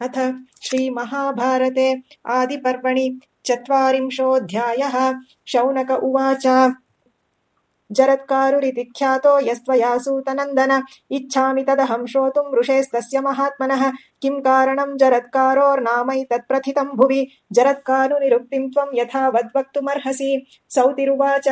अथ श्रीमहाभारते आदिपर्वणि चत्वारिंशोऽध्यायः। शौनक उवाच। जरत्कारुरिति ख्यातो यस्त्वया सूतनन्दन इच्छामि तदहं श्रोतुम् ऋषेस्तस्य महात्मनः। किं कारणं जरत्कारोर्नामैतत्प्रथितं भुवि? जरत्कारुनिरुक्तिं त्वं यथा वद्वक्तुमर्हसि सौतिरुवाच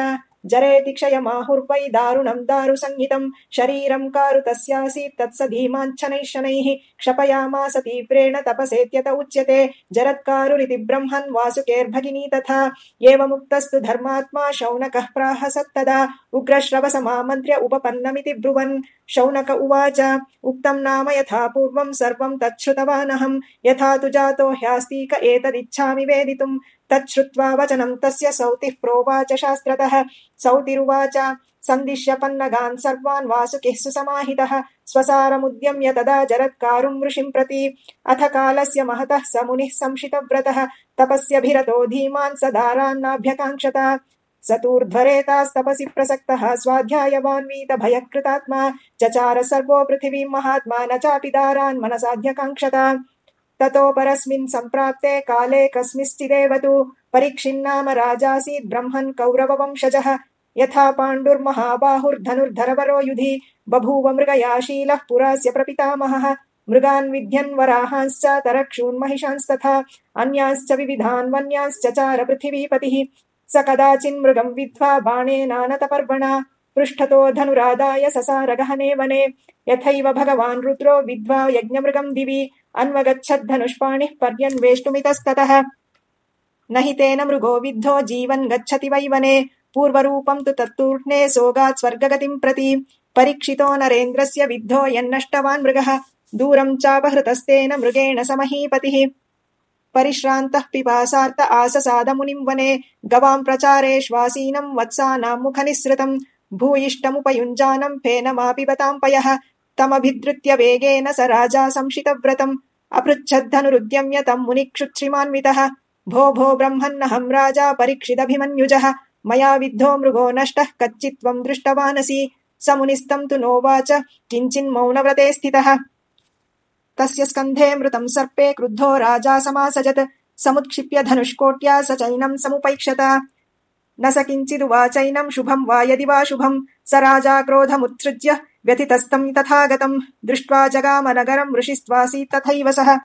जरेति क्षयमाहुर्वै दारुणं दारुसंहितं, शरीरं कारु तस्यासीत् तत्स धीमाञ्छनैः शनैः क्षपयामास तीव्रेण तपसेत्यत उच्यते। जरत्कारुरिति ब्रह्मन् वासुकेर्भगिनी तथा, एवमुक्तस्तु धर्मात्मा शौनकः प्राह सत्तदा उग्रश्रवसमामन्त्र्य उपपन्नमिति ब्रुवन्। शौनक उवाच, उक्तं नाम यथा पूर्वं सर्वं तच्छ्रुतवानहं। यथा तु जातो ह्यास्तीक एतदिच्छामि वेदितुम्। तच्छ्रुत्वा वचनं तस्य सौतिः प्रोवाच शास्त्रतः। सौतिरुवाच सन्दिश्य पन्नगान् सर्वान् वासुकिः सुसमाहितः। स्वसारमुद्यम्य तदा जरत्कारुम् ऋषिम् प्रति। अथ कालस्य महतः स मुनिः संशितव्रतः। तपस्यभिरतो धीमान् स दारान्नाभ्यकाङ्क्षत सतूर्ध्वरेतास्तपसि प्रसक्तः स्वाध्यायवान्वीतभयकृतात्मा चचार सर्वो पृथिवीम् महात्मा न चापि दारान् ततो परस्मिन् सम्प्राप्ते काले कस्मिंश्चिदेव तु परीक्षिन्नाम राजासीत् ब्रह्मन् कौरववंशजः। यथा पाण्डुर्महाबाहुर्धनुर्धरवरो युधि बभूव मृगयाशीलः पुरास्य प्रपितामहः। मृगान् विध्यन् वराहांश्च तरक्षून्महिषांस्तथा अन्यांश्च विविधान् वन्यांश्चचार पृथिवीपतिः। स कदाचिन्मृगम् विद्ध्वा बाणेनानतपर्वणा पृष्ठतो धनुरादाय ससारगहने वने। यथैव भगवान् रुद्रो विद्ध्वा यज्ञमृगम् दिवि अन्वगच्छद्धनुष्पाणिः पर्यन्वेष्टुमितस्ततः। न हि तेन मृगो विद्धो जीवन् गच्छति वै वने पूर्वरूपम् तु तत्तूर्णे सोगात् स्वर्गगतिम् प्रति। परीक्षितो नरेन्द्रस्य विद्धो यन्नष्टवान् मृगः। दूरम् चापहृतस्तेन मृगेण स महीपतिः परिश्रान्तः पिपासार्त आससादमुनिम् वने। गवाम् प्रचारेष्वासीनम् वत्सानाम् मुखनिःसृतम् भूयिष्ठमुपयुञ्जानम् फेनमापिबताम् पयः। तमभिधृत्य वेगेन स राजा संशितव्रतम् अपृच्छद्धनुरुद्यम्य तम् मुनिक्षुत्रिमान्वितः भो भो ब्रह्मन्नहम् राजा परीक्षिदभिमन्युजः। मया विद्धो मृगो नष्टः कच्चित्त्वम् दृष्टवानसि। स मुनिस्तम् तु नोवाच किञ्चिन्मौनव्रते स्थितः। तस्य स्कन्धे मृतम् सर्पे क्रुद्धो राजा समासजत्। समुत्क्षिप्य धनुष्कोट्या स चैनम् समुपैक्षत। न स किञ्चिदुवाचैनम् शुभम् वा यदि वा शुभम् स राजा क्रोधमुत्सृज्य व्यथितस्तम् तथागतम् दृष्ट्वा जगामनगरम् ऋषिस्त्वासीत् तथैव सः।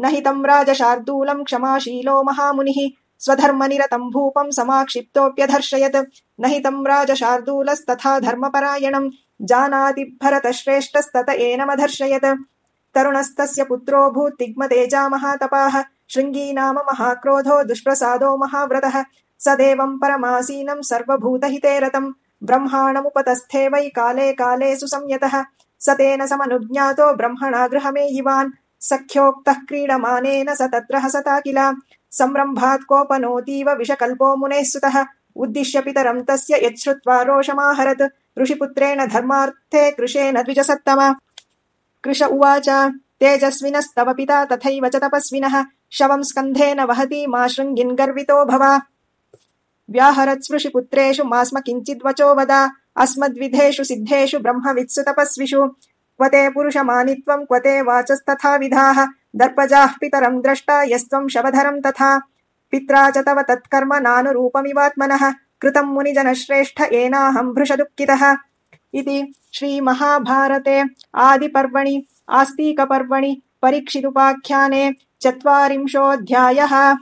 न हि तम् राजशार्दूलम् क्षमाशीलो महामुनिः स्वधर्मनिरतम् भूपम् समाक्षिप्तोऽप्यधर्शयत्। न हि तम् राजशार्दूलस्तथा धर्मपरायणम् जानाति भरतश्रेष्ठस्तत एनमधर्शयत्। तरुणस्तस्य पुत्रोऽभूत् तिग्मतेजा महातपाः शृङ्गी नाम महाक्रोधो दुष्प्रसादो महाव्रतः। स देवम् परमासीनम् सर्वभूतहिते रतम् ब्रह्माणमुपतस्थे वै काले काले सुसंयतः स तेन समनुज्ञातो ब्रह्मणा गृहमेयिवान् सख्योक्तः क्रीडमानेन स तत्र हसता किल। संरम्भात् कोपनोतीव विषकल्पो मुनेः सुतः। उद्दिश्य पितरम् तस्य यच्छ्रुत्वा रोषमाहरत्। ऋषिपुत्रेण धर्मार्थे कृशेन द्विजसत्तम। कृश उवाच, तेजस्विनस्तव पिता तथैव च तपस्विनः। शवम् स्कन्धेन वहति मा शृङ्गिन् गर्वितो भव। व्याहरत्स्पृशिपुत्रेषु मा स्म किञ्चिद्वचो वद। अस्मद्विधेषु सिद्धेषु ब्रह्मवित्सु तपस्विषु। क्व ते पुरुषमानित्वम् क्व ते वाचस्तथाविधाः दर्पजाः पितरम् द्रष्टा यस्त्वम् शवधरम् तथा। पित्रा च तव तत्कर्म नानुरूपमिवात्मनः। कृतम् मुनिजनश्रेष्ठ एनाहम् भृशदुःखितः। इति श्रीमहाभारते आदिपर्वणि, आस्तीकपर्वणि, परीक्षितुपाख्याने चत्वारिंशोऽध्यायः।